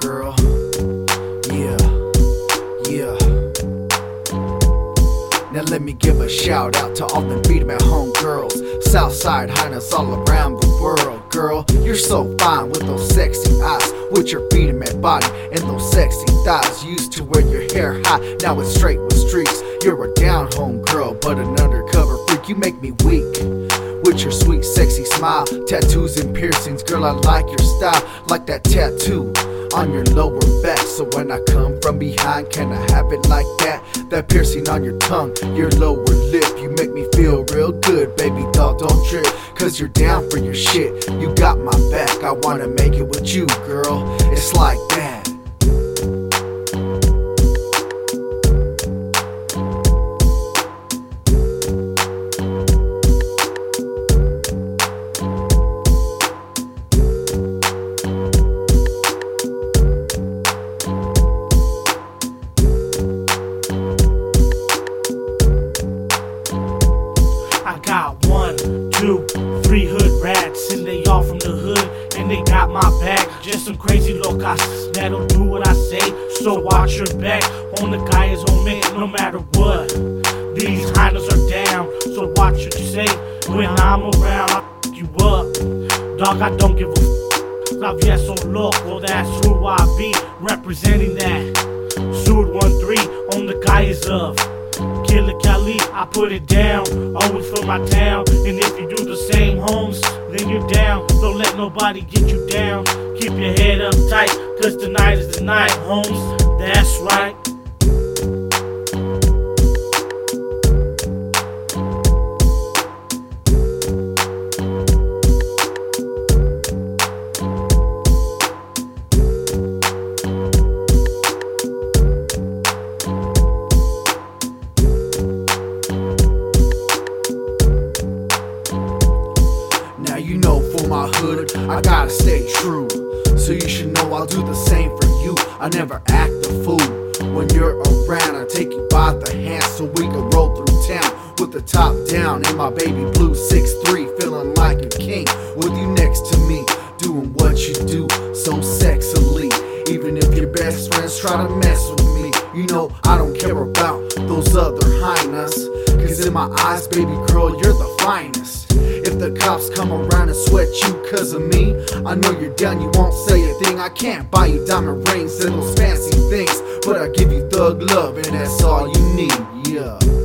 girl. Yeah, yeah. Now let me give a shout out to all the beat at home girls. Southside highness all around the world, girl. You're so fine with those sexy eyes, with your beat at body and those sexy thighs. Used to wear your hair high, now it's straight with streaks. You're a down home girl, but an undercover freak. You make me weak with your sweet, sexy smile. Tattoos and piercings, girl, I like your style. Like that tattoo on your lower back. So when I come from behind, can I have it like that? That piercing on your tongue, your lower lip. You make me feel real good, baby doll, don't trip. Cause you're down for your shit. You got my back, I wanna make it with you, girl. It's like that. I got one, two, three hood rats, and they all from the hood, and they got my back. Just some crazy locas that'll do what I say. So watch your back on the guy is on me, no matter what. These hyenas are down, so watch what you say. When I'm around, I I f you up. Dog, I don't give a f. La so loco, that's who I be, representing that. Sur 1-3 on the guy is of. Killer I put it down, always for my town. And if you do the same, homes, then you're down. Don't let nobody get you down. Keep your head up tight, cause tonight is the night, homes. That's right. I gotta stay true. So you should know I'll do the same for you. I never act a fool. When you're around, I take you by the hand so we can roll through town with the top down and my baby blue 6'3, feeling like a king with you next to me, doing what you do so sexily. Even if your best friends try to mess with me, you know I don't care about those other hyenas. Cause in my eyes, baby girl, you're the finest. If the cops come around and sweat you cause of me, I know you're down, you won't say a thing. I can't buy you diamond rings and those fancy things, but I give you thug love and that's all you need, yeah.